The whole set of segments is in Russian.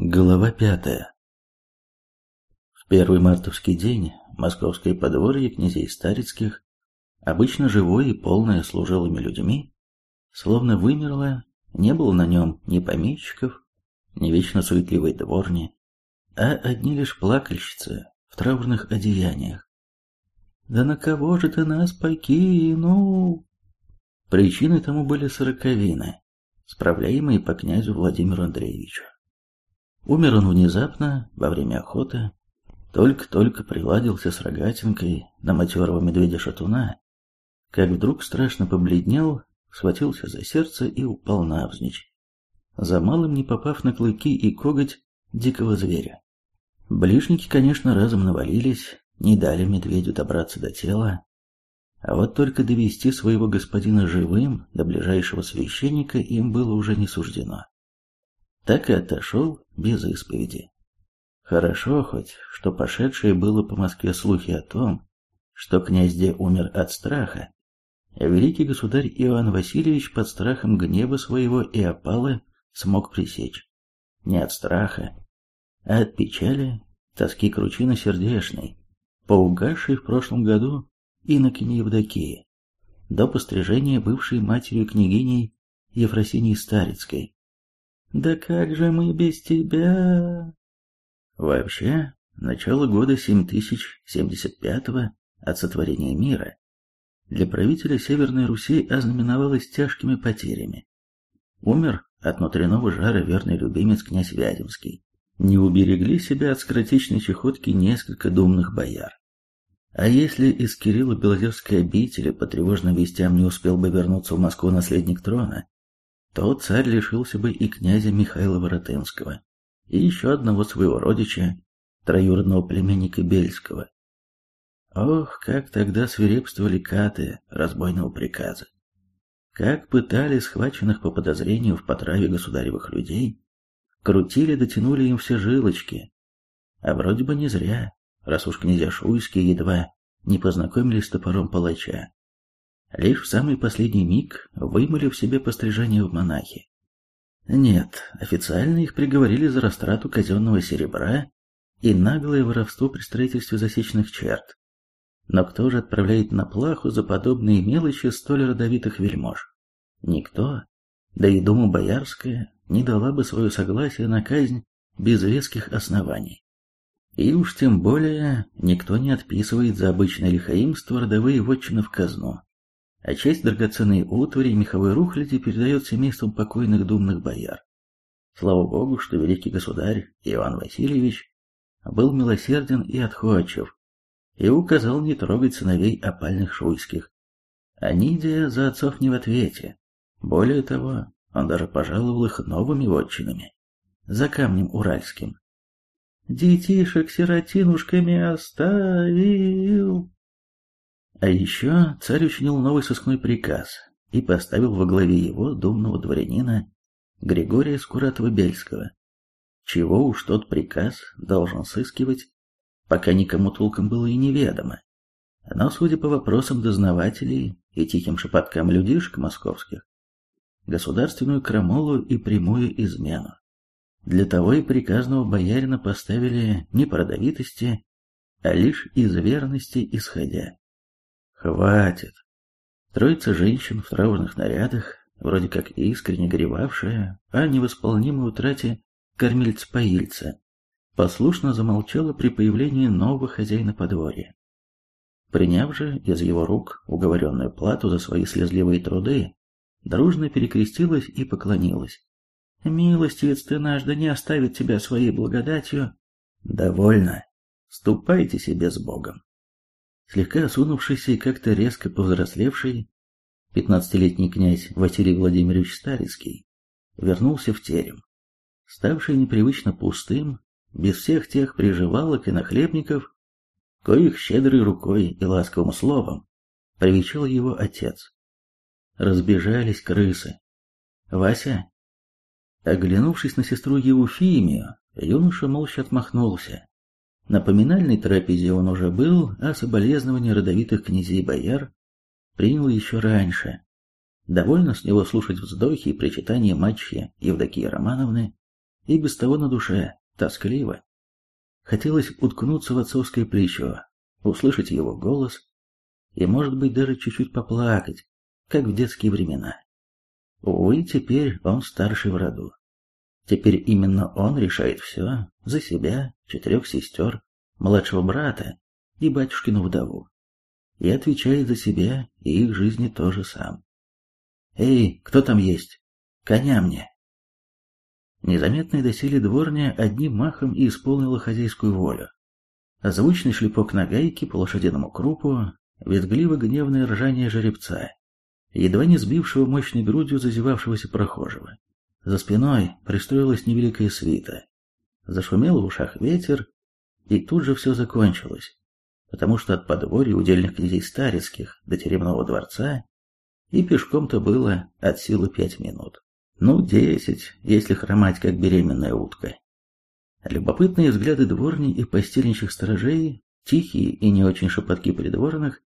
Глава пятая. В первый мартовский день московское подворье князей Старицких, обычно живое и полное служилыми людьми, словно вымерло, не было на нем ни помещиков, ни вечно суетливой дворни, а одни лишь плакальщицы в траурных одеяниях. «Да на кого же ты нас покинул?» Причиной тому были сороковины, справляемые по князю Владимиру Андреевичу. Умер он внезапно, во время охоты, только-только приладился с рогатинкой на матерого медведя-шатуна, как вдруг страшно побледнел, схватился за сердце и упал навзничь, за малым не попав на клыки и коготь дикого зверя. Ближники, конечно, разом навалились, не дали медведю добраться до тела, а вот только довести своего господина живым до ближайшего священника им было уже не суждено так и отошел без исповеди. Хорошо хоть, что пошедшие было по Москве слухи о том, что князь Де умер от страха, а великий государь Иоанн Васильевич под страхом гнева своего и опалы смог пресечь. Не от страха, а от печали, тоски кручины сердешной, поугасшей в прошлом году инокини Евдокии, до пострижения бывшей матерью княгиней Ефросинии Старицкой, да как же мы без тебя? Вообще, начало года 7075-го от сотворения мира для правителя Северной Руси ознаменовалось тяжкими потерями. Умер от внутреннего жара верный любимец князь Вяземский. Не уберегли себя от скоротечной чехотки несколько думных бояр. А если из Кирилла Белозерской обители по тревожным вестям не успел бы вернуться в Москву наследник трона, то царь лишился бы и князя Михаила Воротынского, и еще одного своего родича, троюродного племянника Бельского. Ох, как тогда свирепствовали каты разбойного приказа. Как пытали схваченных по подозрению в потраве государевых людей, крутили, дотянули им все жилочки. А вроде бы не зря, раз уж князья Шуйские едва не познакомились с топором палача. Лишь в самый последний миг вымыли в себе пострижение в монахи. Нет, официально их приговорили за растрату казенного серебра и наглое воровство при строительстве засечных черт. Но кто же отправляет на плаху за подобные мелочи столь родовитых вельмож? Никто. Да и Дума Боярская не дала бы свое согласие на казнь без веских оснований. И уж тем более никто не отписывает за обычное лихаимство родовые вотчины в казну а часть драгоценной утвари и меховой рухляди передает семействам покойных думных бояр. Слава Богу, что великий государь Иван Васильевич был милосерден и отходчив, и указал не трогать сыновей опальных шуйских. А Нидия за отцов не в ответе. Более того, он даже пожаловал их новыми вотчинами, за камнем уральским. «Детишек сиротинушками оставил!» А еще царь учинил новый сыскной приказ и поставил во главе его думного дворянина Григория Скуратова-Бельского. Чего уж тот приказ должен сыскивать, пока никому толком было и неведомо. Но, судя по вопросам дознавателей и тихим шепоткам людишек московских, государственную крамолу и прямую измену. Для того и приказного боярина поставили не по а лишь из верности исходя. Хватит. Троица женщин в траурных нарядах, вроде как искренне горевавшая о невосполнимой утрате кормильца-поильца, послушно замолчала при появлении нового хозяина подворья. Приняв же из его рук уговоренную плату за свои слезливые труды, дружно перекрестилась и поклонилась. «Милостивец ты наш, да не оставит тебя своей благодатью». «Довольно. Ступайте себе с Богом». Слегка осунувшийся и как-то резко повзрослевший, пятнадцатилетний князь Василий Владимирович Старицкий вернулся в терем. Ставший непривычно пустым, без всех тех приживалок и нахлебников, коих щедрой рукой и ласковым словом привечал его отец. Разбежались крысы. «Вася?» Оглянувшись на сестру Еуфимию, юноша молча отмахнулся. На поминальной трапезе он уже был, а соболезнования родовитых князей-бояр принял еще раньше. Довольно с него слушать вздохи и причитания матчи Евдокии Романовны и без того на душе, тоскливо. Хотелось уткнуться в отцовское плечо, услышать его голос и, может быть, даже чуть-чуть поплакать, как в детские времена. Увы, теперь он старший в роду. Теперь именно он решает все за себя, четырех сестер, младшего брата и батюшкину вдову. И отвечает за себя и их жизни тоже сам. «Эй, кто там есть? Коня мне!» Незаметная доселе дворня одним махом исполнила хозяйскую волю. Звучный шлепок на гайке по лошадиному крупу, ветгливо-гневное ржание жеребца, едва не сбившего мощной грудью зазевавшегося прохожего. За спиной пристроилась невеликая свита. Зашумел в ушах ветер, и тут же все закончилось, потому что от подворья удельных князей Старицких до Теремного дворца и пешком-то было от силы пять минут. Ну, десять, если хромать, как беременная утка. Любопытные взгляды дворни и постельничьих сторожей, тихие и не очень шепотки придворных,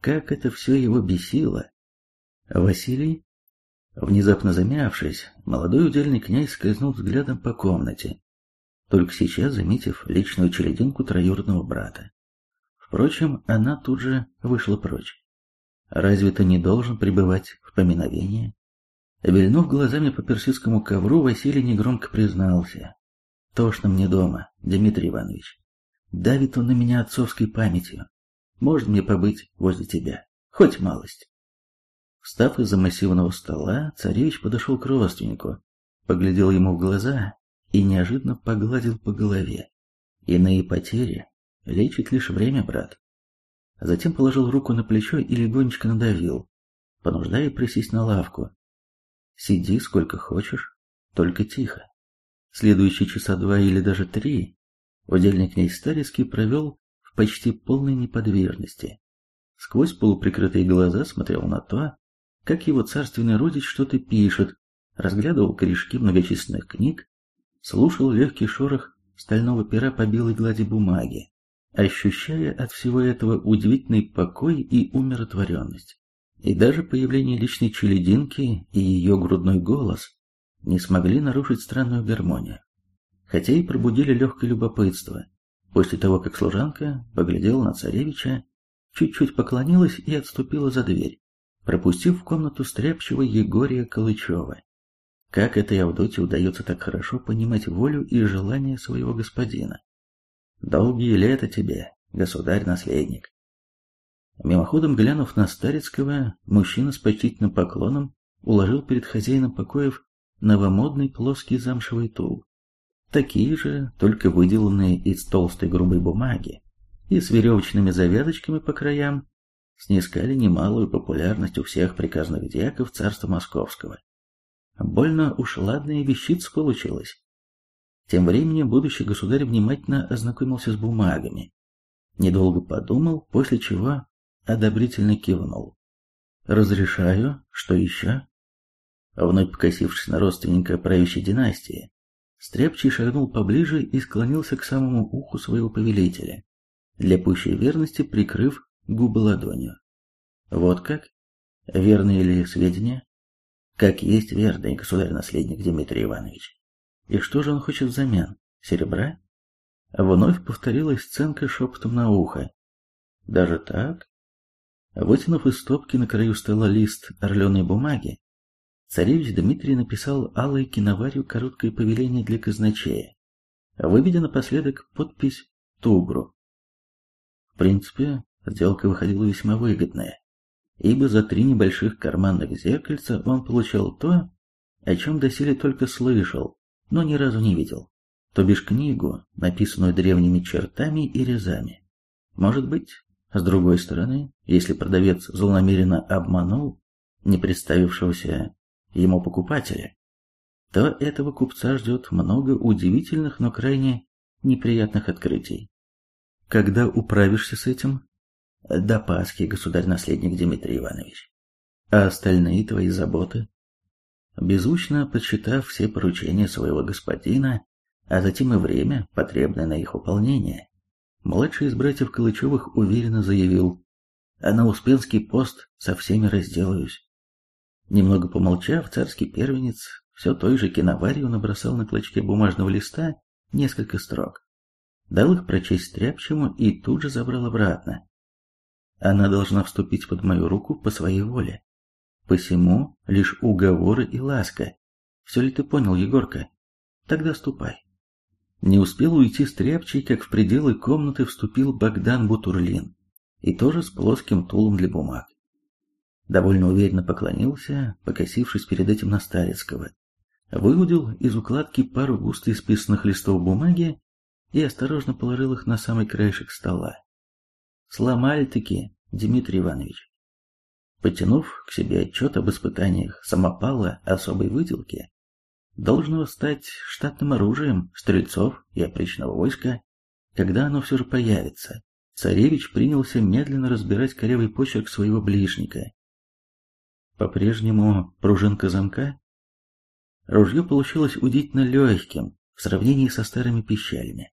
как это все его бесило. Василий, внезапно замявшись, молодой удельный князь скользнул взглядом по комнате, только сейчас заметив личную черединку троюродного брата. Впрочем, она тут же вышла прочь. Разве ты не должен пребывать в поминовении? Вильнув глазами по персидскому ковру, Василий негромко признался. Тошно мне дома, Дмитрий Иванович. Давит он на меня отцовской памятью. Может мне побыть возле тебя? Хоть малость. Встав из-за массивного стола, царевич подошел к родственнику, поглядел ему в глаза и неожиданно погладил по голове. Иные потери лечит лишь время, брат. Затем положил руку на плечо и легонечко надавил, понуждая присесть на лавку. Сиди сколько хочешь, только тихо. Следующие часа два или даже три удельный князь Старицкий провел в почти полной неподвижности. Сквозь полуприкрытые глаза смотрел на то, как его царственный родич что-то пишет, разглядывал корешки многочисленных книг слушал легкий шорох стального пера по белой глади бумаги, ощущая от всего этого удивительный покой и умиротворенность. И даже появление личной челединки и ее грудной голос не смогли нарушить странную гармонию, хотя и пробудили легкое любопытство. После того, как служанка поглядела на царевича, чуть-чуть поклонилась и отступила за дверь, пропустив в комнату стряпчего Егория Калычева. Как этой Авдоте удается так хорошо понимать волю и желания своего господина? Долгие лета тебе, государь-наследник. Мимоходом глянув на Старицкого, мужчина с почтительным поклоном уложил перед хозяином покоев новомодный плоский замшевый тул. Такие же, только выделанные из толстой грубой бумаги и с веревочными завязочками по краям, снискали немалую популярность у всех приказных дьяков царства московского. Больно уж ладная вещица получилась. Тем временем будущий государь внимательно ознакомился с бумагами. Недолго подумал, после чего одобрительно кивнул. «Разрешаю. Что еще?» Вновь покосившись на родственника правящей династии, Стряпчий шагнул поближе и склонился к самому уху своего повелителя, для пущей верности прикрыв губы ладонью. «Вот как? Верные ли сведения?» как есть верный государь-наследник Дмитрий Иванович. И что же он хочет взамен? Серебра? Вновь повторилась сценка шепотом на ухо. Даже так? Вытянув из стопки на краю стола лист орленой бумаги, царевич Дмитрий написал алой киноварью короткое повеление для казначея, выведя напоследок подпись «Тугру». В принципе, сделка выходила весьма выгодная ибо за три небольших карманных зеркальца он получал то, о чем доселе только слышал, но ни разу не видел, то бишь книгу, написанную древними чертами и резами. Может быть, с другой стороны, если продавец злонамеренно обманул не представившегося ему покупателя, то этого купца ждет много удивительных, но крайне неприятных открытий. Когда управишься с этим, до Пасхи, государь-наследник Дмитрий Иванович. А остальные твои заботы? Беззвучно подсчитав все поручения своего господина, а затем и время, потребное на их выполнение, младший из братьев Калычевых уверенно заявил, а на Успенский пост со всеми разделаюсь. Немного помолчав, царский первенец все той же киноварью набросал на клочке бумажного листа несколько строк. Дал их прочесть стряпчему и тут же забрал обратно. Она должна вступить под мою руку по своей воле. Посему лишь уговоры и ласка. Все ли ты понял, Егорка? Тогда ступай. Не успел уйти стряпчий, как в пределы комнаты вступил Богдан Бутурлин, и тоже с плоским тулом для бумаг. Довольно уверенно поклонился, покосившись перед этим на Старецкого. Выудил из укладки пару густо исписанных листов бумаги и осторожно положил их на самый краешек стола. Сломали-таки, Дмитрий Иванович. Потянув к себе отчет об испытаниях самопала особой выделки, должно стать штатным оружием стрельцов и опричного войска, когда оно все же появится. Царевич принялся медленно разбирать корявый почерк своего ближника. По-прежнему пружинка замка. Ружье получилось удивительно легким в сравнении со старыми пищалями.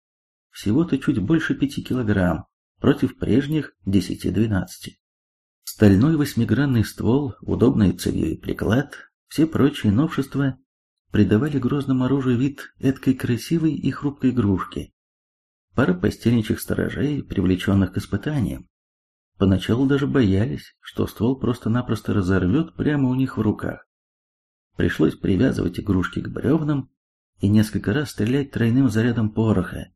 Всего-то чуть больше пяти килограмм против прежних десяти-двенадцати. Стальной восьмигранный ствол, удобный цевьей приклад, все прочие новшества придавали грозному оружию вид эткой красивой и хрупкой игрушки. Пара постельничьих сторожей, привлеченных к испытаниям, поначалу даже боялись, что ствол просто-напросто разорвет прямо у них в руках. Пришлось привязывать игрушки к бревнам и несколько раз стрелять тройным зарядом пороха,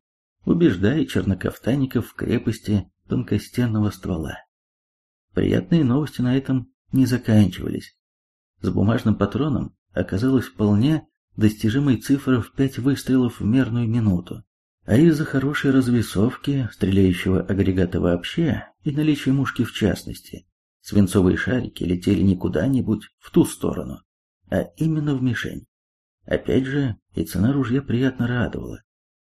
убеждая чернокафтанников в крепости тонкостенного ствола. Приятные новости на этом не заканчивались. С бумажным патроном оказалась вполне достижимой цифра в пять выстрелов в мерную минуту. А из-за хорошей развесовки, стреляющего агрегата вообще, и наличия мушки в частности, свинцовые шарики летели не куда-нибудь в ту сторону, а именно в мишень. Опять же, и цена ружья приятно радовала.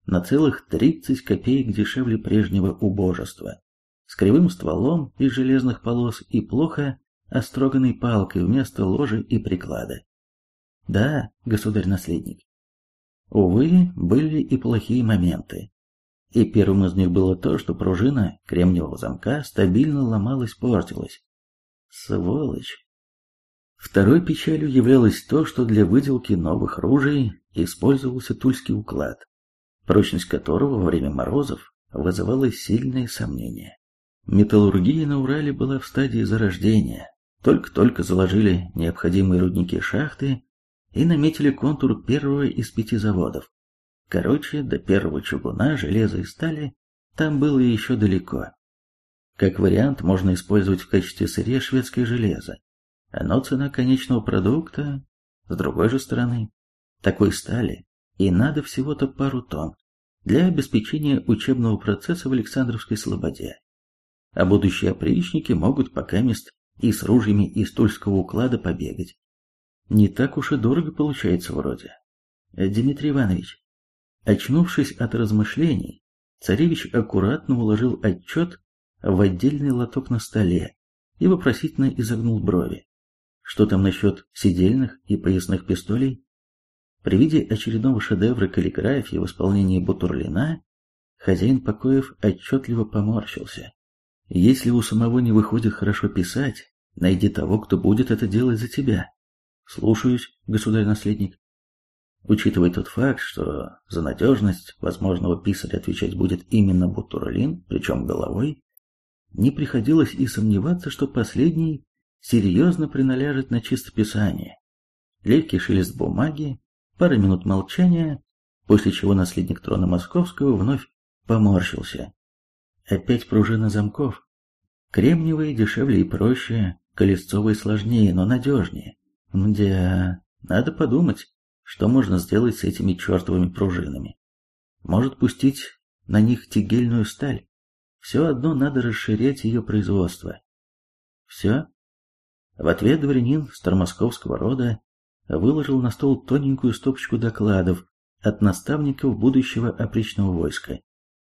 На целых 30 копеек дешевле прежнего убожества. С кривым стволом из железных полос и плохо остроганной палкой вместо ложи и приклада. Да, государь-наследник. Увы, были и плохие моменты. И первым из них было то, что пружина кремниевого замка стабильно ломалась-портилась. Сволочь. Второй печалью являлось то, что для выделки новых ружей использовался тульский уклад, прочность которого во время морозов вызывала сильные сомнения. Металлургия на Урале была в стадии зарождения, только-только заложили необходимые рудники шахты и наметили контур первого из пяти заводов. Короче, до первого чугуна, железа и стали там было еще далеко. Как вариант, можно использовать в качестве сырья шведское железо. Но цена конечного продукта, с другой же стороны, такой стали, и надо всего-то пару тонн для обеспечения учебного процесса в Александровской Слободе. А будущие опричники могут пока мест и с ружьями из тульского уклада побегать. Не так уж и дорого получается вроде. Дмитрий Иванович, очнувшись от размышлений, царевич аккуратно уложил отчет в отдельный лоток на столе и вопросительно изогнул брови. Что там насчет сидельных и поясных пистолей? При виде очередного шедевра каллиграфии в исполнении Бутурлина, хозяин покоев отчетливо поморщился. Если у самого не выходит хорошо писать, найди того, кто будет это делать за тебя. Слушаюсь, государь-наследник. Учитывая тот факт, что за надежность возможного писаря отвечать будет именно Бутурлин, причем головой, не приходилось и сомневаться, что последний серьезно приналяжет на чистописание. Легкий шелест бумаги, пара минут молчания, после чего наследник трона московского вновь поморщился. Опять пружина замков. Кремниевые дешевле и проще, колесцовые сложнее, но надежнее. Мдя, надо подумать, что можно сделать с этими чертовыми пружинами. Может пустить на них тегельную сталь. Все одно надо расширять ее производство. Все? В ответ дворянин старомосковского рода выложил на стол тоненькую стопочку докладов от наставников будущего опричного войска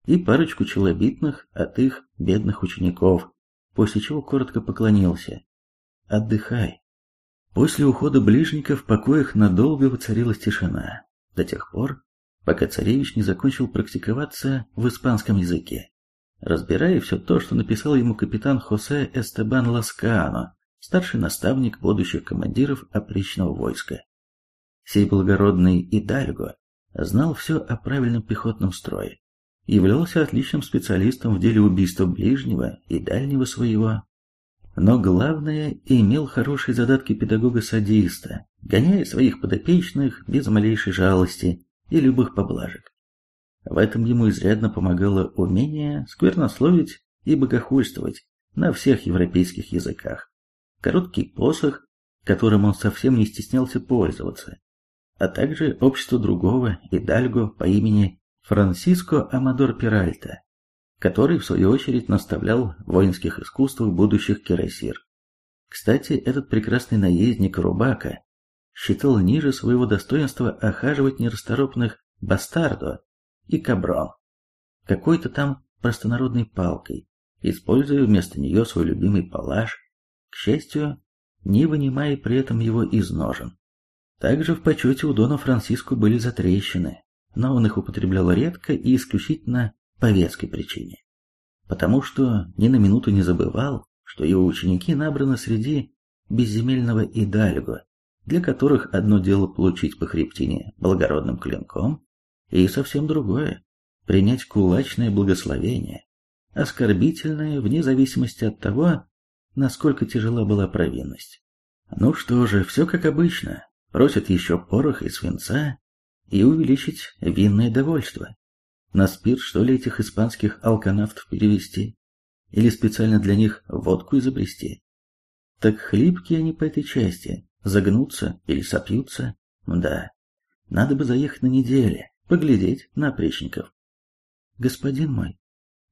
и парочку челобитных от их бедных учеников, после чего коротко поклонился. «Отдыхай, После ухода ближника в покоях надолго воцарилась тишина, до тех пор, пока царевич не закончил практиковаться в испанском языке, разбирая все то, что написал ему капитан Хосе Эстебан Ласкано, старший наставник будущих командиров опричного войска. Сей благородный Идальго знал все о правильном пехотном строе, являлся отличным специалистом в деле убийства ближнего и дальнего своего, но главное, имел хорошие задатки педагога-садиста, гоняя своих подопечных без малейшей жалости и любых поблажек. В этом ему изрядно помогало умение сквернословить и богохульствовать на всех европейских языках. Короткий посох, которым он совсем не стеснялся пользоваться, а также общество другого Идальго по имени Франсиско Амадор Пиральта, который, в свою очередь, наставлял воинских искусствах будущих кирасир. Кстати, этот прекрасный наездник Рубака считал ниже своего достоинства охаживать нерасторопных бастардо и каброн, какой-то там простонародной палкой, используя вместо нее свой любимый палаш, к счастью, не вынимая при этом его из ножен. Также в почете у Дона Франциско были затрещины, но он их употреблял редко и исключительно по веской причине. Потому что ни на минуту не забывал, что его ученики набраны среди безземельного идальго, для которых одно дело получить по хребтине благородным клинком, и совсем другое – принять кулачное благословение, оскорбительное вне зависимости от того, насколько тяжела была провинность. Ну что же, все как обычно, просят еще порох и свинца и увеличить винное довольство. На спирт, что ли, этих испанских алканавтов перевести? Или специально для них водку изобрести? Так хлипкие они по этой части, загнутся или сопьются? Да, надо бы заехать на неделе, поглядеть на опричников. Господин мой,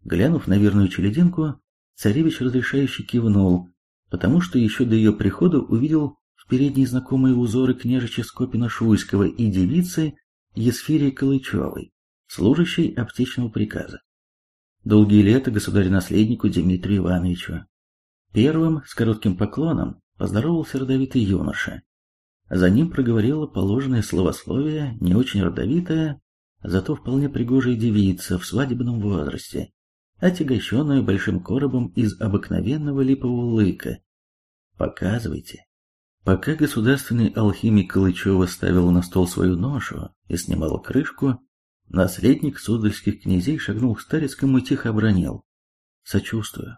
глянув на верную челединку, царевич разрешающе кивнул, потому что еще до ее прихода увидел в передней знакомые узоры княжича Скопина-Шуйского и девицы Есфирии Калычевой, служащей аптечного приказа. Долгие лета государю-наследнику Дмитрию Ивановичу. Первым, с коротким поклоном, поздоровался родовитый юноша. За ним проговорила положенное словословие, не очень родовитое, зато вполне пригожая девица в свадебном возрасте, отягощенная большим коробом из обыкновенного липового лыка. «Показывайте». Пока государственный алхимик Калычева ставил на стол свою ношу и снимал крышку, наследник Суздальских князей шагнул к Старицкому и тихо обронил. «Сочувствую».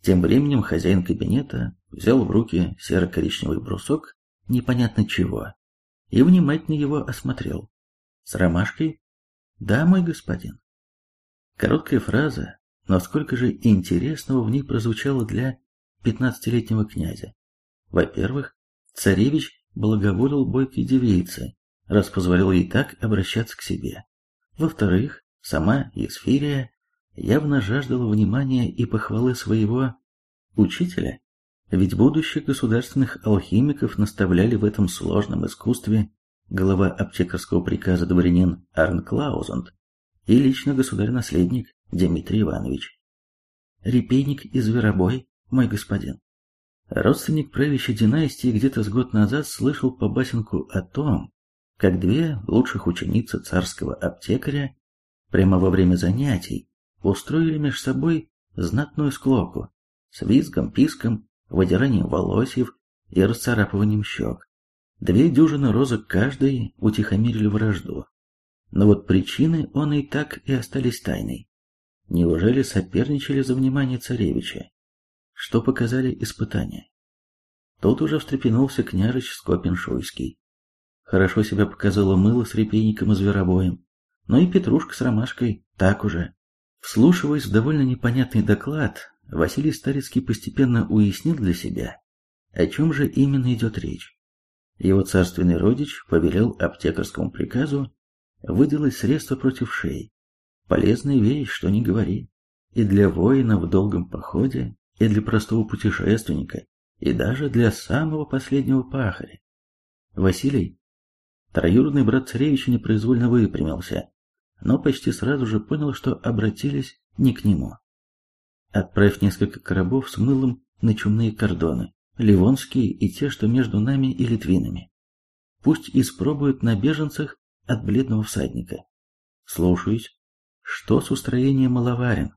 Тем временем хозяин кабинета взял в руки серо-коричневый брусок непонятно чего и внимательно его осмотрел. «С ромашкой?» «Да, мой господин». Короткая фраза, но сколько же интересного в ней прозвучало для пятнадцатилетнего князя. Во-первых, Царевич благоволил бойкой девице, раз позволил ей так обращаться к себе. Во-вторых, сама Есфирия явно жаждала внимания и похвалы своего учителя, ведь будущих государственных алхимиков наставляли в этом сложном искусстве глава аптекарского приказа дворянин Арн Клаузанд и лично государь-наследник Дмитрий Иванович. Репейник и зверобой, мой господин. Родственник правящей династии где-то с год назад слышал по басенку о том, как две лучших ученицы царского аптекаря прямо во время занятий устроили между собой знатную склоку с визгом, писком, выдиранием волосьев и расцарапыванием щек. Две дюжины розок каждой утихомирили вражду. Но вот причины он и так и остались тайной. Неужели соперничали за внимание царевича? что показали испытания. Тут уже встрепенулся княжич Скопин-Шуйский. Хорошо себя показало мыло с репейником и зверобоем, но и петрушка с ромашкой так уже. Вслушиваясь в довольно непонятный доклад, Василий Старицкий постепенно уяснил для себя, о чем же именно идет речь. Его царственный родич повелел аптекарскому приказу выделать средства против шеи. Полезная вещь, что не говори. И для воина в долгом походе, и для простого путешественника, и даже для самого последнего пахаря. Василий, троюродный брат царевича, непроизвольно выпрямился, но почти сразу же понял, что обратились не к нему. Отправь несколько коробов с мылом на чумные кордоны, ливонские и те, что между нами и литвинами. Пусть испробуют на беженцах от бледного всадника. Слушаюсь. Что с устроением маловарен?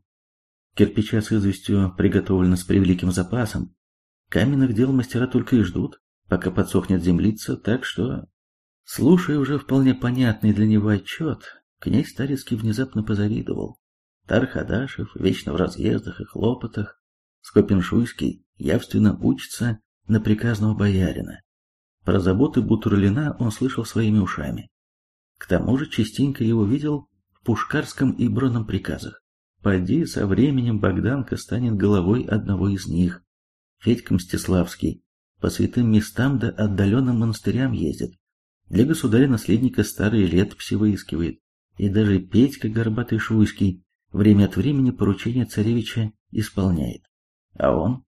Кирпича с известью приготовлено с превеликим запасом. Каменных дел мастера только и ждут, пока подсохнет землица, так что... Слушая уже вполне понятный для него отчет, князь Старицкий внезапно позавидовал. Тархадашев, вечно в разъездах и хлопотах, Скопеншуйский явственно учится на приказного боярина. Про заботы Бутурлина он слышал своими ушами. К тому же частенько его видел Пушкарском и Бронном приказах. Поди, со временем Богданка станет головой одного из них. Федька Мстиславский по святым местам да отдаленным монастырям ездит. Для государя-наследника старые летописи выискивает. И даже Петька Горбатый Шуйский время от времени поручения царевича исполняет. А он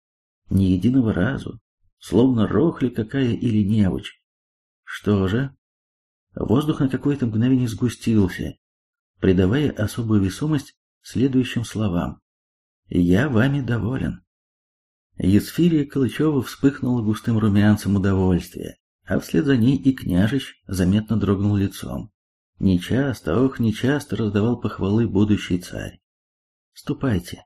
ни единого разу, словно рохли какая или невочь. Что же? Воздух на какое-то мгновение сгустился, придавая особую весомость следующим словам. «Я вами доволен». Есфирия Калычева вспыхнула густым румянцем удовольствия, а вслед за ней и княжич заметно дрогнул лицом. Нечасто, ох, нечасто раздавал похвалы будущий царь. «Ступайте,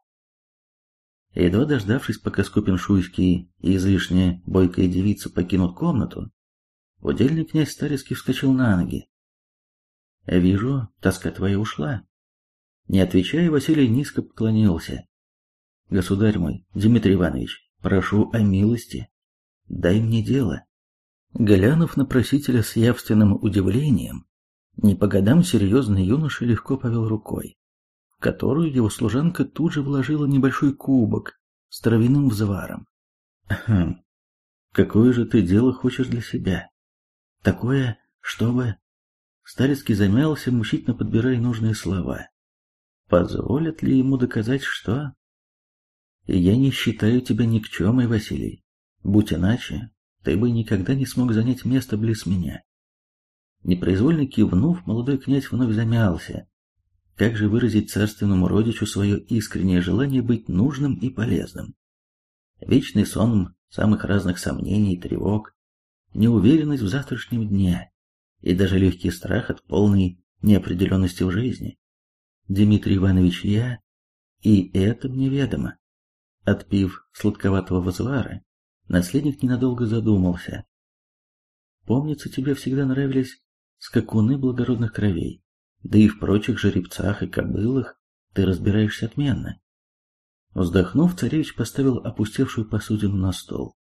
Едва дождавшись, пока Скупин-Шуйский и излишне бойкая девица покинут комнату, удельный князь Старецкий вскочил на ноги. «Вижу, тоска твоя ушла». Не отвечая, Василий низко поклонился. «Государь мой, Дмитрий Иванович, прошу о милости. Дай мне дело». Глянув на просителя с явственным удивлением, не по годам серьезный юноша легко повел рукой в которую его служанка тут же вложила небольшой кубок с травяным взваром. «Хм, какое же ты дело хочешь для себя? Такое, чтобы...» Старецкий замялся, мучительно подбирая нужные слова. «Позволят ли ему доказать, что...» «Я не считаю тебя никчемой, Василий. Будь иначе, ты бы никогда не смог занять место близ меня». Непроизвольно кивнув, молодой князь вновь замялся, как же выразить царственному родичу свое искреннее желание быть нужным и полезным? Вечный сон самых разных сомнений тревог, неуверенность в завтрашнем дне и даже легкий страх от полной неопределенности в жизни. Дмитрий Иванович, я, и это мне ведомо. Отпив сладковатого возвара, наследник ненадолго задумался. Помнится, тебе всегда нравились скакуны благородных кровей. Да и в прочих жеребцах и кобылах ты разбираешься отменно. Вздохнув, царевич поставил опустевшую посудину на стол.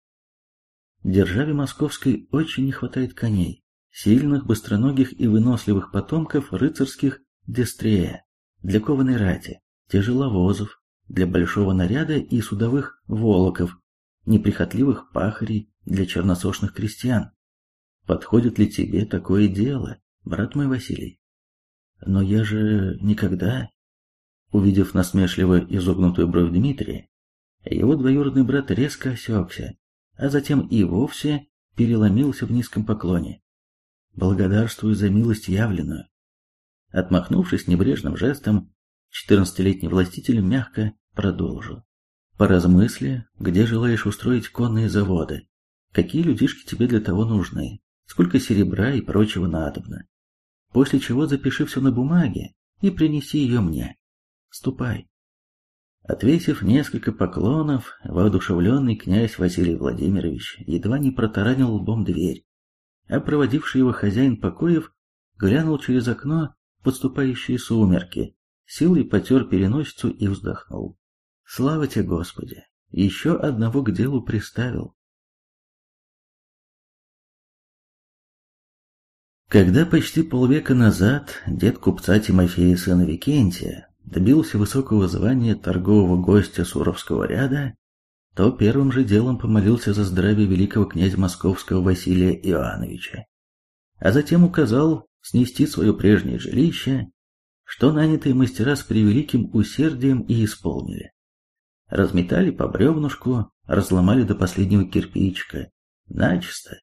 Державе московской очень не хватает коней, сильных, быстроногих и выносливых потомков рыцарских дестрея, для кованой рати, тяжеловозов, для большого наряда и судовых волоков, неприхотливых пахарей для черносошных крестьян. Подходит ли тебе такое дело, брат мой Василий? Но я же никогда... Увидев насмешливо изогнутую бровь Дмитрия, его двоюродный брат резко осекся, а затем и вовсе переломился в низком поклоне. Благодарствую за милость явленную. Отмахнувшись небрежным жестом, четырнадцатилетний властитель мягко продолжил. Поразмысли, где желаешь устроить конные заводы, какие людишки тебе для того нужны, сколько серебра и прочего надобно после чего запиши все на бумаге и принеси ее мне. Ступай. Отвесив несколько поклонов, воодушевленный князь Василий Владимирович едва не протаранил лбом дверь, а проводивший его хозяин покоев глянул через окно подступающие сумерки, силой потер переносицу и вздохнул. Слава тебе, Господи! Еще одного к делу приставил. Когда почти полвека назад дед купца Тимофея сына Викентия добился высокого звания торгового гостя Суровского ряда, то первым же делом помолился за здравие великого князя московского Василия Иоанновича, а затем указал снести свое прежнее жилище, что нанятые мастера с превеликим усердием и исполнили. Разметали по бревнушку, разломали до последнего кирпичика, начисто,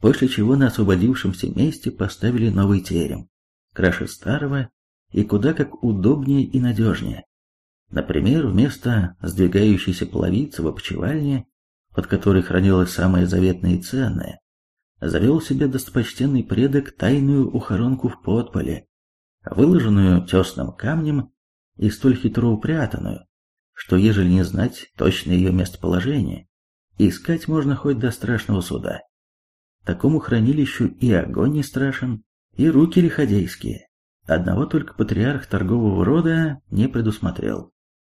после чего на освободившемся месте поставили новый терем, краше старого и куда как удобнее и надежнее. Например, вместо сдвигающейся половицы в опочивальне, под которой хранилось самое заветное и ценное, завел себе достопочтенный предок тайную ухоронку в подполе, выложенную тесным камнем и столь хитро упрятанную, что, ежели не знать точное ее местоположение, искать можно хоть до страшного суда. такому хранилищу и огонь не страшен, и руки лиходейские. Одного только патриарх торгового рода не предусмотрел,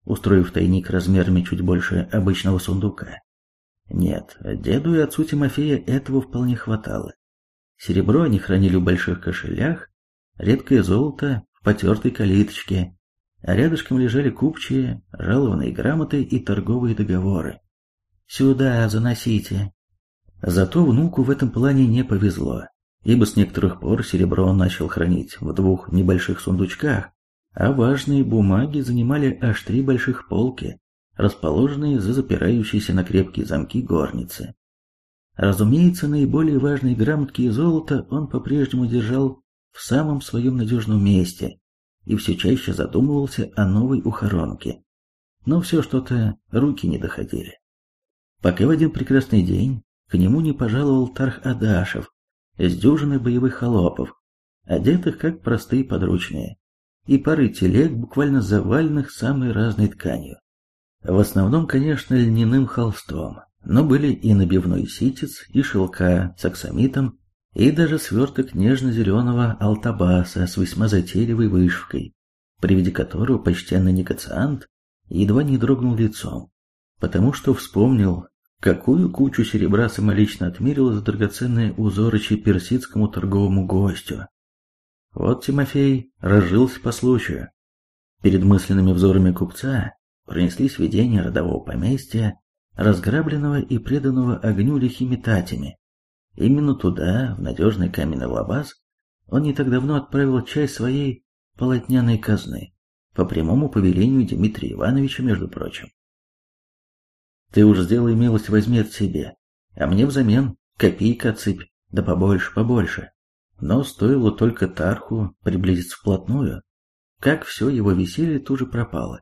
устроив тайник размерами чуть больше обычного сундука. Нет, деду и отцу Тимофея этого вполне хватало. Серебро они хранили в больших кошелях, редкое золото в потертой калиточке, а рядышком лежали купчие, жалованные грамоты и торговые договоры. «Сюда заносите». Зато внуку в этом плане не повезло ибо с некоторых пор серебро он начал хранить в двух небольших сундучках, а важные бумаги занимали аж три больших полки, расположенные за запирающиеся на крепкие замки горницы. Разумеется, наиболее важные грамотки и золото он по-прежнему держал в самом своем надежном месте и все чаще задумывался о новой ухоронке. Но все что-то руки не доходили. Пока в один прекрасный день к нему не пожаловал Тарх Адашев, с дюжиной боевых холопов, одетых как простые подручные, и пары телег, буквально заваленных самой разной тканью. В основном, конечно, льняным холстом, но были и набивной ситец, и шелка с аксамитом, и даже сверток нежно-зеленого алтабаса с весьма затейливой вышивкой, при виде которого почтенный негациант едва не дрогнул лицом, потому что вспомнил Какую кучу серебра самолично отмерил за драгоценные узорычи персидскому торговому гостю. Вот Тимофей разжился по случаю. Перед мысленными взорами купца пронеслись видения родового поместья, разграбленного и преданного огню лихими татями. Именно туда, в надежный каменный лабаз, он не так давно отправил часть своей полотняной казны, по прямому повелению Дмитрия Ивановича, между прочим. Ты уж сделай милость, возьми от себе, а мне взамен копейка отсыпь, да побольше, побольше. Но стоило только Тарху приблизиться вплотную, как все его веселье тут же пропало.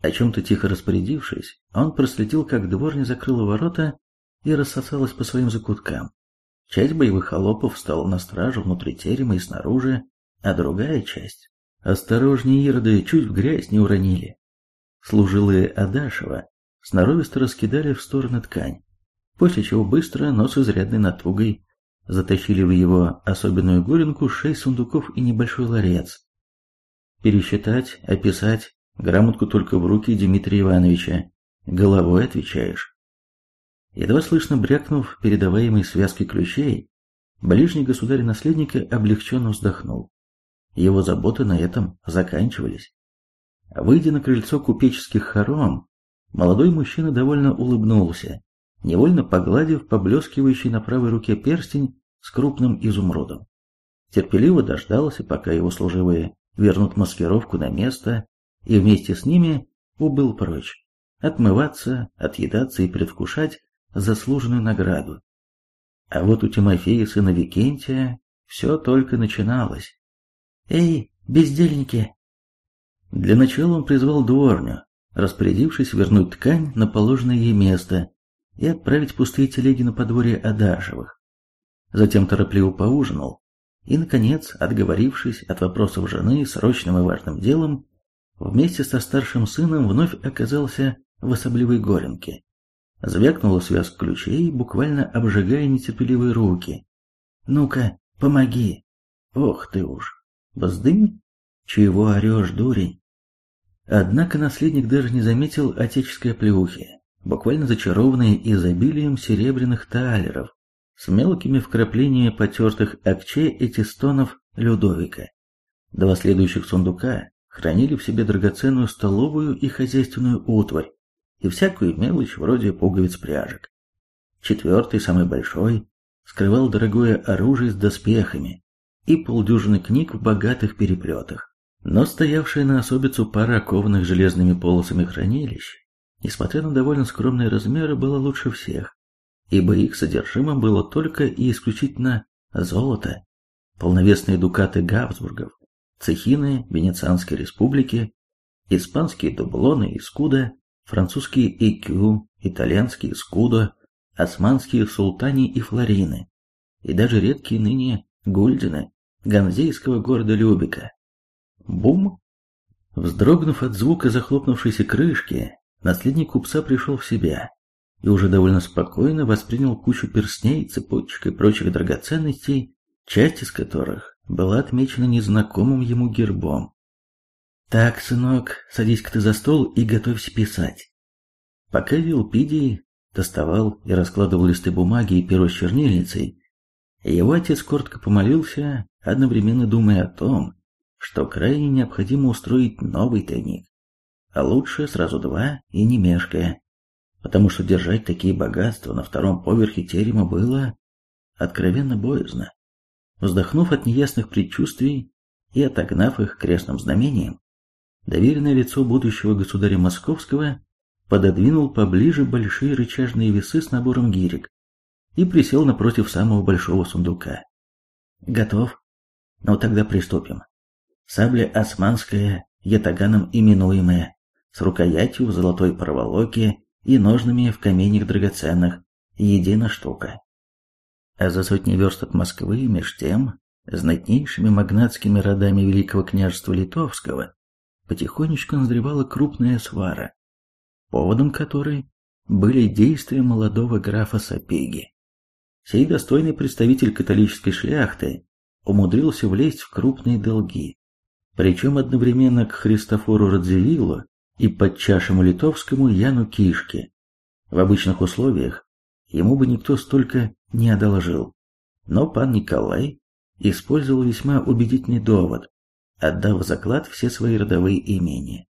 О чем-то тихо распорядившись, он проследил, как дворня закрыла ворота и рассосалась по своим закуткам. Часть боевых холопов встала на стражу внутри терема и снаружи, а другая часть... Осторожнее, ироды, чуть в грязь не уронили. Служилые Адашева сноровисто раскидали в стороны ткань, после чего быстро, но с изрядной натугой, затащили в его особенную горенку шесть сундуков и небольшой ларец. Пересчитать, описать, грамотку только в руки Дмитрия Ивановича. Головой отвечаешь. Едва слышно брякнув передаваемой связки ключей, ближний государь-наследника облегченно вздохнул. Его заботы на этом заканчивались. Выйдя на крыльцо купеческих хором, Молодой мужчина довольно улыбнулся, невольно погладив поблескивающий на правой руке перстень с крупным изумрудом. Терпеливо дождался, пока его служивые вернут маскировку на место, и вместе с ними убыл прочь, отмываться, отъедаться и предвкушать заслуженную награду. А вот у Тимофея, сына Викентия, все только начиналось. «Эй, бездельники!» Для начала он призвал дворню, распорядившись вернуть ткань на положенное ей место и отправить пустые телеги на подворье Адашевых. Затем торопливо поужинал и, наконец, отговорившись от вопросов жены срочным и важным делом, вместе со старшим сыном вновь оказался в особливой горенке. Звякнула связка ключей, буквально обжигая нетерпеливые руки. «Ну-ка, помоги!» «Ох ты уж! Вздымь! Чего орешь, дурень?» Однако наследник даже не заметил отеческой плюхи, буквально зачарованные изобилием серебряных талеров, с мелкими вкраплениями потертых акчей эти стонов Людовика. Два следующих сундука хранили в себе драгоценную столовую и хозяйственную утварь, и всякую мелочь вроде пуговиц пряжек. Четвертый, самый большой, скрывал дорогое оружие с доспехами и полдюжины книг в богатых переплетах. Но стоявшая на особицу пара кованых железными полосами хранилищ, несмотря на довольно скромные размеры, была лучше всех, ибо их содержимым было только и исключительно золото, полновесные дукаты Габсбургов, цехины Венецианской республики, испанские дублоны и скуда, французские икю, итальянские скудо, османские султани и флорины, и даже редкие ныне гульдины ганзейского города Любика. Бум! Вздрогнув от звука захлопнувшейся крышки, наследник купца пришел в себя. и уже довольно спокойно воспринял кучу перстней, цепочек и прочих драгоценностей, часть из которых была отмечена незнакомым ему гербом. «Так, сынок, садись-ка ты за стол и готовься писать». Пока Вилпидий доставал и раскладывал листы бумаги и перо с чернильницей, его отец коротко помолился, одновременно думая о том, что крайне необходимо устроить новый тайник, а лучше сразу два и не мешкая, потому что держать такие богатства на втором поверхе терема было откровенно боязно. Вздохнув от неясных предчувствий и отогнав их крестным знамением, доверенное лицо будущего государя Московского пододвинул поближе большие рычажные весы с набором гирек и присел напротив самого большого сундука. «Готов? Ну тогда приступим. Сабля османская, ятаганом именуемая, с рукоятью в золотой проволоке и ножными в каменьях драгоценных, едина штука. А за сотни верст от Москвы, меж тем, знатнейшими магнатскими родами Великого княжества Литовского, потихонечку назревала крупная свара, поводом которой были действия молодого графа Сапеги. Сей достойный представитель католической шляхты умудрился влезть в крупные долги, причем одновременно к Христофору Радзивиллу и подчашему литовскому Яну Кишке. В обычных условиях ему бы никто столько не одолжил, но пан Николай использовал весьма убедительный довод, отдав заклад все свои родовые имения.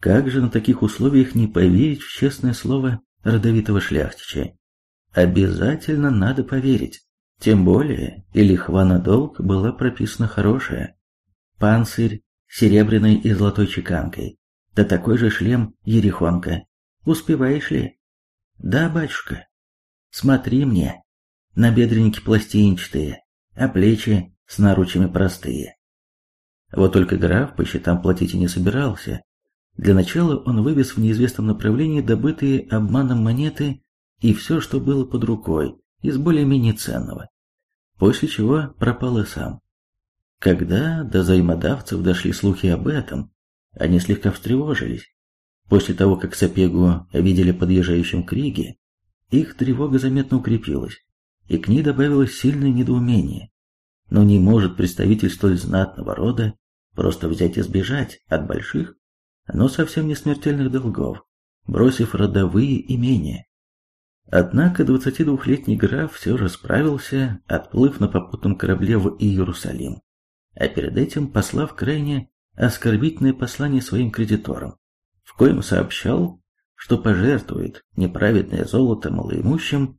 Как же на таких условиях не поверить в честное слово родовитого шляхтича? Обязательно надо поверить. Тем более, и лихва на долг была прописана хорошая. Панцирь серебряной и золотой чеканкой, да такой же шлем ерехонка. Успеваешь ли? Да, батюшка. Смотри мне. Набедренники пластинчатые, а плечи с наручами простые. Вот только граф по счетам платить и не собирался. Для начала он вывез в неизвестном направлении добытые обманом монеты и все, что было под рукой, из более-менее ценного. После чего пропал и сам. Когда до взаимодавцев дошли слухи об этом, они слегка встревожились. После того, как Сапегу видели подъезжающим к Риге, их тревога заметно укрепилась, и к ней добавилось сильное недоумение. Но не может представитель столь знатного рода просто взять и сбежать от больших, но совсем не смертельных долгов, бросив родовые имения. Однако 22-летний граф все же справился, отплыв на попутном корабле в Иерусалим а перед этим послав крайне оскорбительное послание своим кредиторам, в коем сообщал, что пожертвует неправедное золото малоимущим,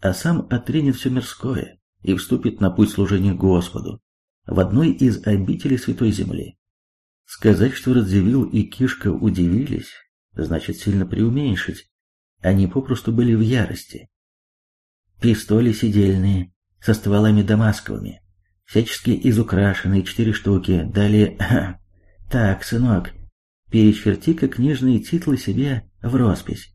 а сам отринет все мирское и вступит на путь служения Господу в одной из обителей Святой Земли. Сказать, что Радзивилл и Кишка удивились, значит сильно преуменьшить. Они попросту были в ярости. Пистоли сидельные, со стволами дамасковыми, всячески изукрашенные четыре штуки. Далее... Так, сынок, перечерти-ка книжные титулы себе в роспись.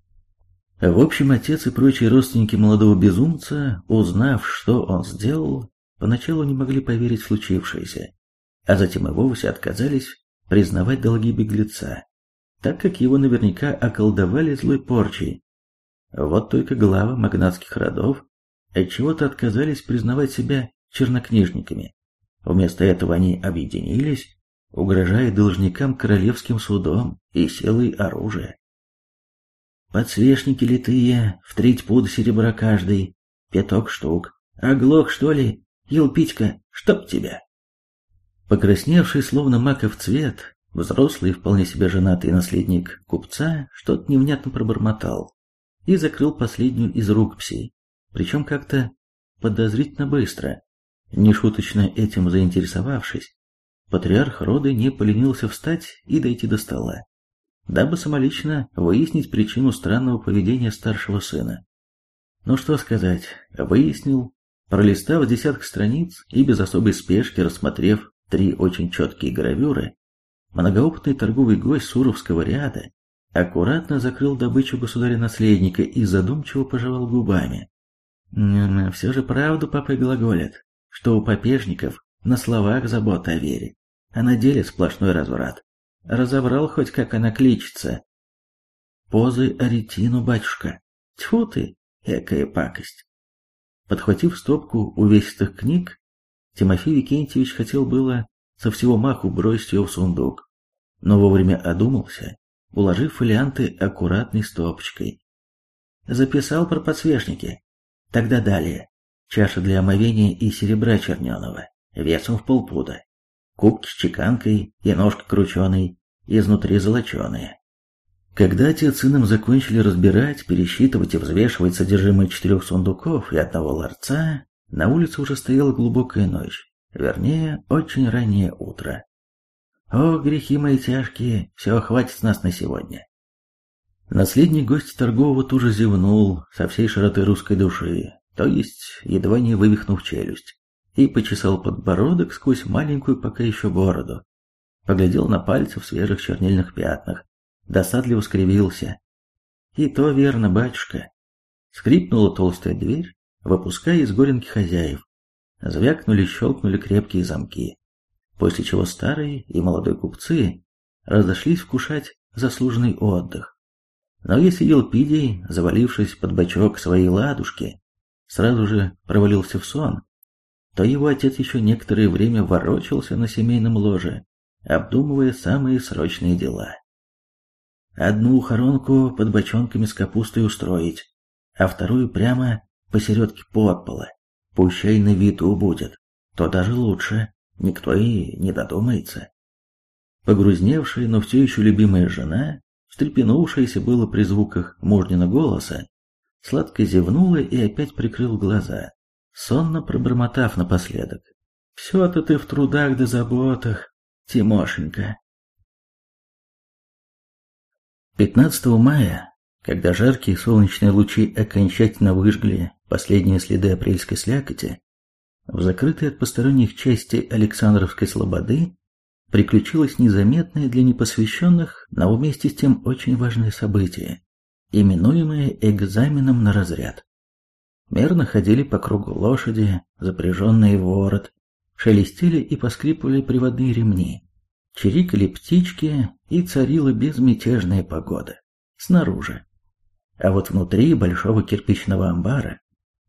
В общем, отец и прочие родственники молодого безумца, узнав, что он сделал, поначалу не могли поверить в случившееся, а затем и вовсе отказались признавать долги беглеца, так как его наверняка околдовали злой порчей. Вот только главы магнатских родов отчего-то отказались признавать себя чернокнижниками. Вместо этого они объединились, угрожая должникам королевским судом и силой оружия. Подсвечники литые, в треть пуда серебра каждый, пяток штук. Оглох, что ли? Елпитька, чтоб тебя. Покрасневший, словно маков цвет, взрослый, вполне себе женатый наследник купца, что-то невнятно пробормотал и закрыл последнюю из рукописей, причем как-то подозрительно быстро. Нешуточно этим заинтересовавшись, патриарх рода не поленился встать и дойти до стола, дабы самолично выяснить причину странного поведения старшего сына. Ну что сказать, выяснил, пролистав десяток страниц и без особой спешки рассмотрев три очень четкие гравюры, многоопытный торговый гость Суровского ряда аккуратно закрыл добычу государя-наследника и задумчиво пожевал губами. «Все же правду папа глаголит что у попежников на словах забота о вере, а на деле сплошной разврат. Разобрал хоть как она кличется. Позы аретину, батюшка. Тьфу ты, экая пакость. Подхватив стопку увесистых книг, Тимофей Викентьевич хотел было со всего маху бросить ее в сундук, но вовремя одумался, уложив фолианты аккуратной стопочкой. Записал про подсвечники. Тогда далее. Чаша для омовения и серебра черненого, весом в полпуда. Кубки с чеканкой и ножка крученой, изнутри золоченые. Когда отец с сыном закончили разбирать, пересчитывать и взвешивать содержимое четырех сундуков и одного ларца, на улице уже стояла глубокая ночь, вернее, очень раннее утро. О, грехи мои тяжкие, все, хватит с нас на сегодня. Наследник гость торгового тоже зевнул со всей широты русской души, то есть едва не вывихнув челюсть, и почесал подбородок сквозь маленькую пока еще бороду. Поглядел на пальцы в свежих чернильных пятнах, досадливо скривился. И то верно, батюшка. Скрипнула толстая дверь, выпуская из горенки хозяев. Звякнули, щелкнули крепкие замки, после чего старые и молодой купцы разошлись вкушать заслуженный отдых. Но если Елпидий, завалившись под бочок своей ладушки, сразу же провалился в сон, то его отец еще некоторое время ворочался на семейном ложе, обдумывая самые срочные дела. Одну хоронку под бочонками с капустой устроить, а вторую прямо посередке подпола. Пущай на виду будет, то даже лучше, никто и не додумается. Погрузневшая, но все еще любимая жена, встрепенувшаяся было при звуках мужнина голоса, сладко зевнула и опять прикрыл глаза, сонно пробормотав напоследок. «Все-то ты в трудах да заботах, Тимошенька». 15 мая, когда жаркие солнечные лучи окончательно выжгли последние следы апрельской слякоти, в закрытой от посторонних части Александровской слободы приключилось незаметное для непосвященных, но вместе с тем очень важное событие именуемое экзаменом на разряд. Мерно ходили по кругу лошади, запряженные в ворот, шелестели и поскрипывали приводные ремни, чирикали птички и царила безмятежная погода. Снаружи. А вот внутри большого кирпичного амбара,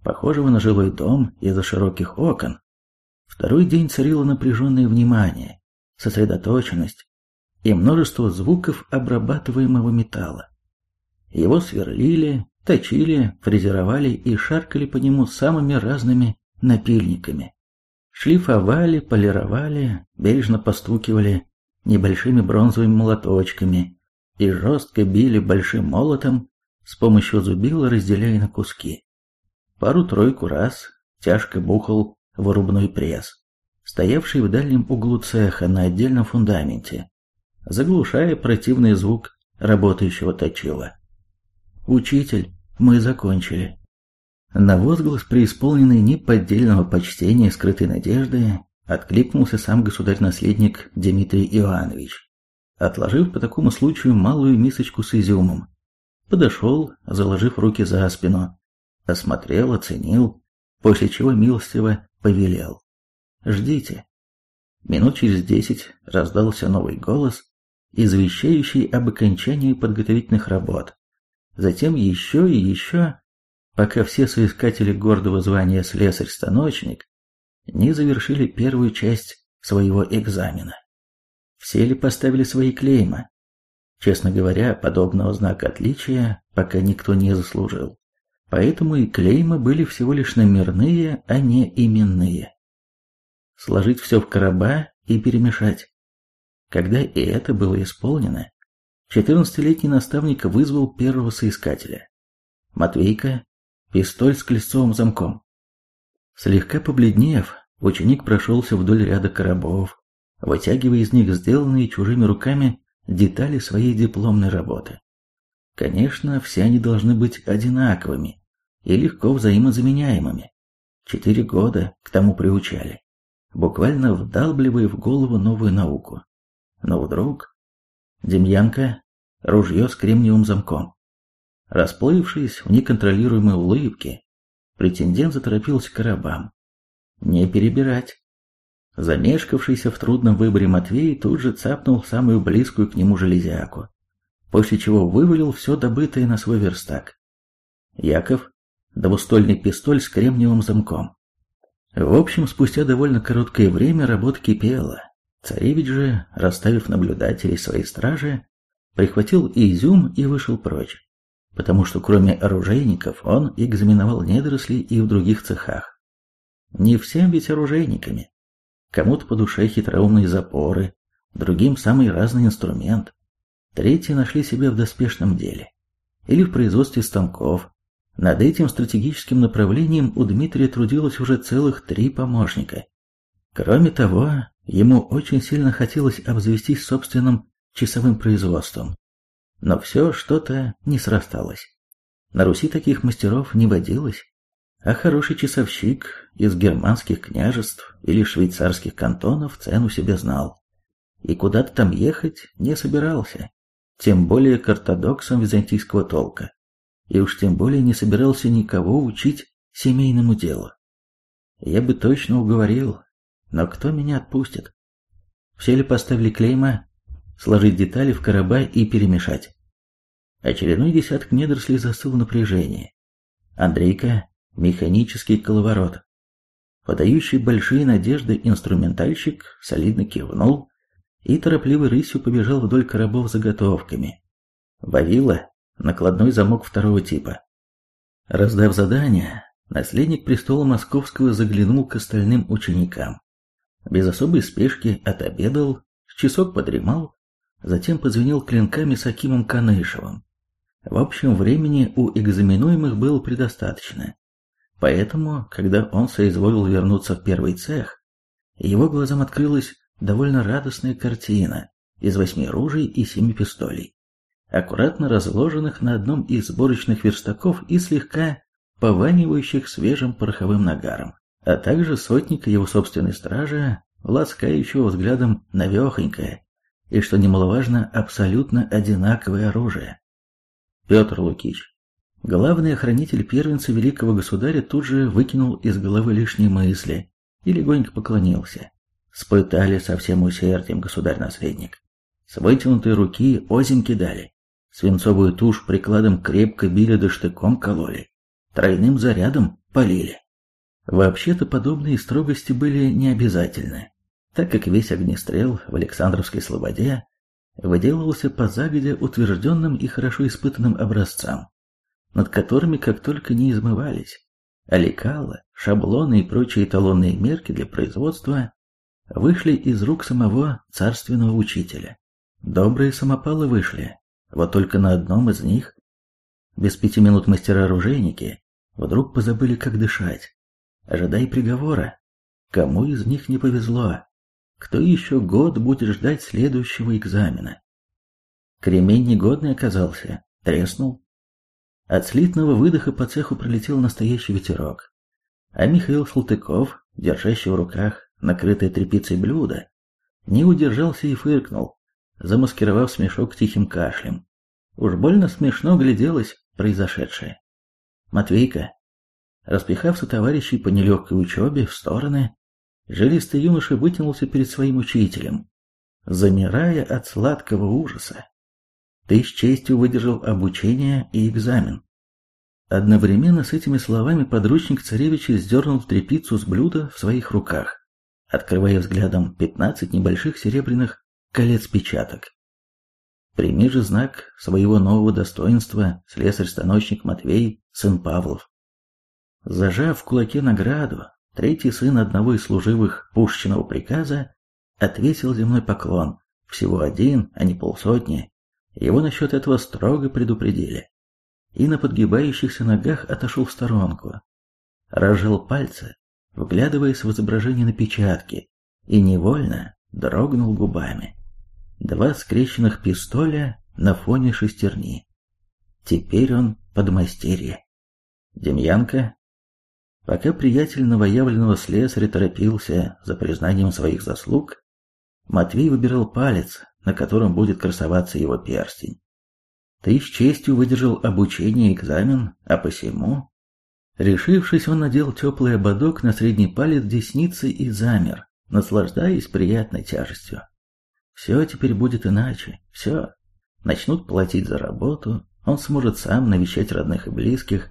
похожего на жилой дом из-за широких окон, второй день царило напряженное внимание, сосредоточенность и множество звуков обрабатываемого металла. Его сверлили, точили, фрезеровали и шаркали по нему самыми разными напильниками. Шлифовали, полировали, бережно постукивали небольшими бронзовыми молоточками и жестко били большим молотом, с помощью зубила разделяя на куски. Пару-тройку раз тяжко бухал вырубной пресс, стоявший в дальнем углу цеха на отдельном фундаменте, заглушая противный звук работающего точила. «Учитель, мы закончили». На возглас, преисполненный неподдельного почтения и скрытой надежды, откликнулся сам государь-наследник Дмитрий Иоаннович, отложив по такому случаю малую мисочку с изюмом. Подошел, заложив руки за спину, осмотрел, оценил, после чего милостиво повелел. «Ждите». Минут через десять раздался новый голос, извещающий об окончании подготовительных работ затем еще и еще, пока все соискатели гордого звания слесарь-станочник не завершили первую часть своего экзамена. Все ли поставили свои клейма? Честно говоря, подобного знака отличия пока никто не заслужил. Поэтому и клеймы были всего лишь номерные, а не именные. Сложить все в короба и перемешать. Когда и это было исполнено, Четырнадцатилетний наставник вызвал первого соискателя. Матвейка, пистоль с клестцовым замком. Слегка побледнев, ученик прошелся вдоль ряда коробов, вытягивая из них сделанные чужими руками детали своей дипломной работы. Конечно, все они должны быть одинаковыми и легко взаимозаменяемыми. Четыре года к тому приучали, буквально вдалбливая в голову новую науку. Но вдруг Демьянка, ружье с кремниевым замком. Расплывшись в неконтролируемой улыбке, претендент заторопился к коробам. Не перебирать. Замешкавшийся в трудном выборе Матвей тут же цапнул самую близкую к нему железяку, после чего вывалил все добытое на свой верстак. Яков – двустольный пистоль с кремниевым замком. В общем, спустя довольно короткое время работа кипела. Царевич же, расставив наблюдателей своей стражи, прихватил изюм и вышел прочь, потому что кроме оружейников он экзаменовал недоросли и в других цехах. Не всем ведь оружейниками. Кому-то по душе хитроумные запоры, другим самый разный инструмент. Третьи нашли себя в доспешном деле или в производстве станков. Над этим стратегическим направлением у Дмитрия трудилось уже целых три помощника. Кроме того, ему очень сильно хотелось обзавестись собственным часовым производством. Но все что-то не срасталось. На Руси таких мастеров не водилось, а хороший часовщик из германских княжеств или швейцарских кантонов цену себе знал. И куда-то там ехать не собирался, тем более к ортодоксам византийского толка. И уж тем более не собирался никого учить семейному делу. Я бы точно уговорил, но кто меня отпустит? Все ли поставили клейма сложить детали в короба и перемешать. Очередной десяток недорослей застыл в напряжении. Андрейка — механический коловорот. Подающий большие надежды инструментальщик солидно кивнул и торопливой рысью побежал вдоль коробов заготовками. Вавила — накладной замок второго типа. Раздав задание, наследник престола московского заглянул к остальным ученикам. Без особой спешки отобедал, часок подремал затем позвонил клинками с Акимом Канышевым. В общем, времени у экзаменуемых было предостаточно. Поэтому, когда он соизволил вернуться в первый цех, его глазам открылась довольно радостная картина из восьми ружей и семи пистолей, аккуратно разложенных на одном из сборочных верстаков и слегка пованивающих свежим пороховым нагаром, а также сотника его собственной стражи, ласкающего взглядом навехонькое, и, что немаловажно, абсолютно одинаковое оружие. Петр Лукич, главный охранитель первенца великого государя, тут же выкинул из головы лишние мысли и легонько поклонился. Спытали со всем усердием государь-наследник. С вытянутой руки озим кидали, свинцовую тушь прикладом крепко били да штыком кололи, тройным зарядом полили. Вообще-то подобные строгости были необязательны так как весь огнестрел в Александровской Слободе выделывался по загодя утвержденным и хорошо испытанным образцам, над которыми как только не измывались, а лекала, шаблоны и прочие эталонные мерки для производства вышли из рук самого царственного учителя. Добрые самопалы вышли, вот только на одном из них, без пяти минут мастера-оружейники, вдруг позабыли, как дышать, ожидая приговора, кому из них не повезло, кто еще год будет ждать следующего экзамена? Кремень негодный оказался, треснул. От слитного выдоха по цеху пролетел настоящий ветерок. А Михаил Салтыков, держащий в руках накрытое тряпицей блюдо, не удержался и фыркнул, замаскировав смешок тихим кашлем. Уж больно смешно гляделось произошедшее. Матвейка, распихав товарищей по нелегкой учебе в стороны, Жилистый юноша вытянулся перед своим учителем, замирая от сладкого ужаса. Ты с честью выдержал обучение и экзамен. Одновременно с этими словами подручник царевича сдернул трепицу с блюда в своих руках, открывая взглядом пятнадцать небольших серебряных колец-печаток. Прими же знак своего нового достоинства, слесарь-станочник Матвей, сын Павлов. Зажав в кулаке награду, Третий сын одного из служивых Пушкиного приказа отвесил земной поклон, всего один, а не полсотни. Его насчет этого строго предупредили. И на подгибающихся ногах отошел в сторонку. Разжал пальцы, вглядываясь в изображение на печатке, и невольно дрогнул губами. Два скрещенных пистоля на фоне шестерни. Теперь он подмастерье. Демьянка Пока приятель новоявленного слесаря торопился за признанием своих заслуг, Матвей выбирал палец, на котором будет красоваться его перстень. Ты с честью выдержал обучение и экзамен, а посему... Решившись, он надел теплый ободок на средний палец десницы и замер, наслаждаясь приятной тяжестью. Все теперь будет иначе, все. Начнут платить за работу, он сможет сам навещать родных и близких,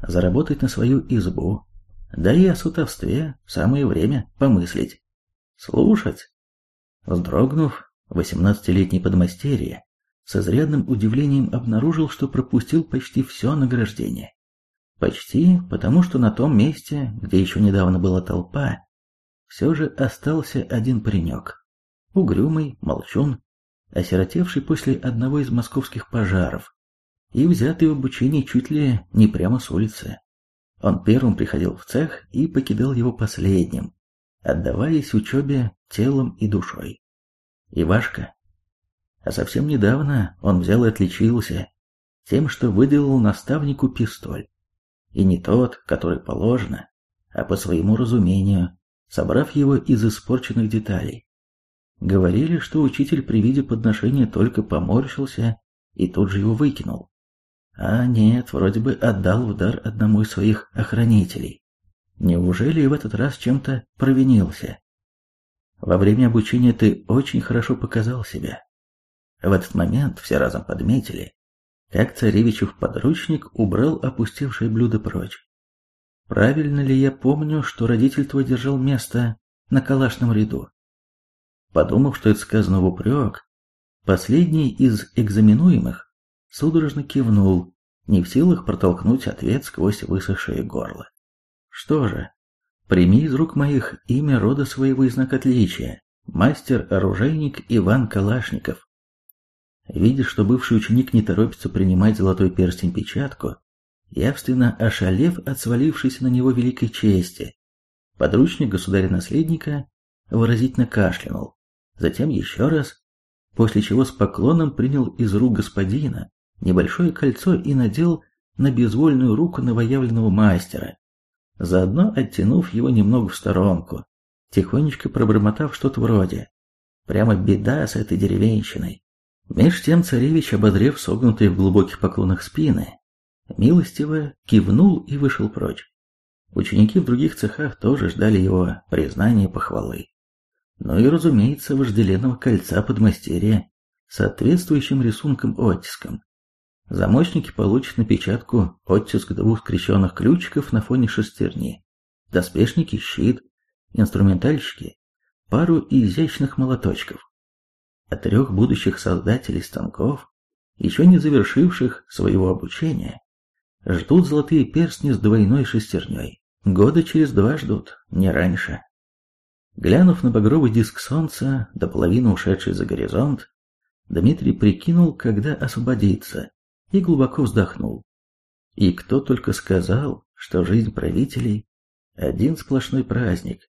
заработать на свою избу, да и о сутовстве самое время помыслить. Слушать. Вздрогнув, восемнадцатилетний подмастерье с изрядным удивлением обнаружил, что пропустил почти все награждение. Почти, потому что на том месте, где еще недавно была толпа, все же остался один паренек. Угрюмый, молчун, осиротевший после одного из московских пожаров и взятый в обучение чуть ли не прямо с улицы. Он первым приходил в цех и покидал его последним, отдаваясь учебе телом и душой. Ивашка. А совсем недавно он взял и отличился тем, что выделал наставнику пистоль. И не тот, который положено, а по своему разумению, собрав его из испорченных деталей. Говорили, что учитель при виде подношения только поморщился и тут же его выкинул. А нет, вроде бы отдал в дар одному из своих охранителей. Неужели в этот раз чем-то провинился? Во время обучения ты очень хорошо показал себя. В этот момент все разом подметили, как царевичев подручник убрал опустевшее блюдо прочь. Правильно ли я помню, что родитель твой держал место на калашном ряду? Подумав, что это сказано в упрек, последний из экзаменуемых судорожно кивнул, не в силах протолкнуть ответ сквозь высохшее горло. Что же, прими из рук моих имя рода своего и знак отличия, мастер-оружейник Иван Калашников. Видя, что бывший ученик не торопится принимать золотой перстень-печатку, явственно ошалев от свалившейся на него великой чести, подручник государя-наследника выразительно кашлянул, затем еще раз, после чего с поклоном принял из рук господина небольшое кольцо и надел на безвольную руку новоявленного мастера, заодно оттянув его немного в сторонку, тихонечко пробормотав что-то вроде «Прямо беда с этой деревенщиной». Меж тем царевич, ободрев согнутые в глубоких поклонах спины, милостиво кивнул и вышел прочь. Ученики в других цехах тоже ждали его признания и похвалы. Ну и, разумеется, вожделенного кольца подмастерья соответствующим рисунком-оттиском. Замочники получат напечатку оттиск двух скрещенных ключиков на фоне шестерни, доспешники щит, инструментальщики пару изящных молоточков. От трех будущих создателей станков, еще не завершивших своего обучения, ждут золотые перстни с двойной шестерней. Года через два ждут, не раньше. Глянув на багровый диск солнца, до половины ушедший за горизонт, Дмитрий прикинул, когда освободиться, и глубоко вздохнул. И кто только сказал, что жизнь правителей – один сплошной праздник,